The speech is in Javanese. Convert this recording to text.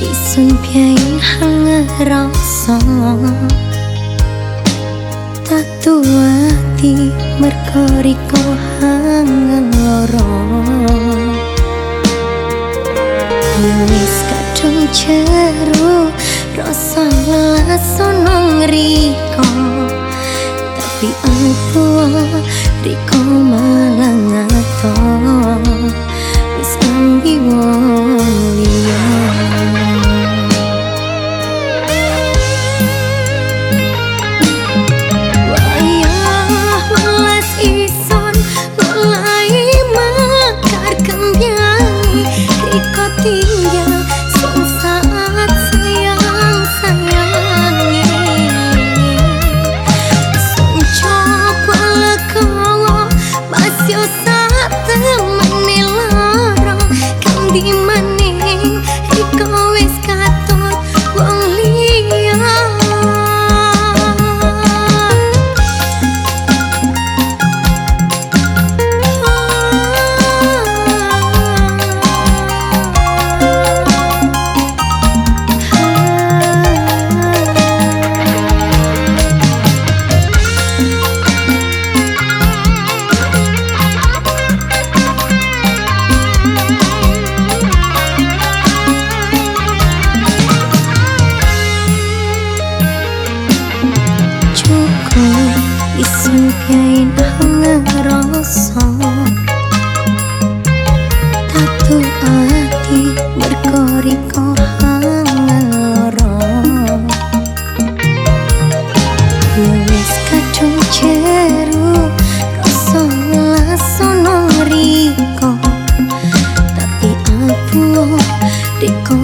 isun piye hang rasa. Tatu ati merko riko hang loro. Wis kadung ceru rasa nang riko tapi aku riko malah ngatok wis ambiwali ngerasa Tatu ati berkoriko hangaro Wis kadung ceru Rasa lasono riko Tapi aku riko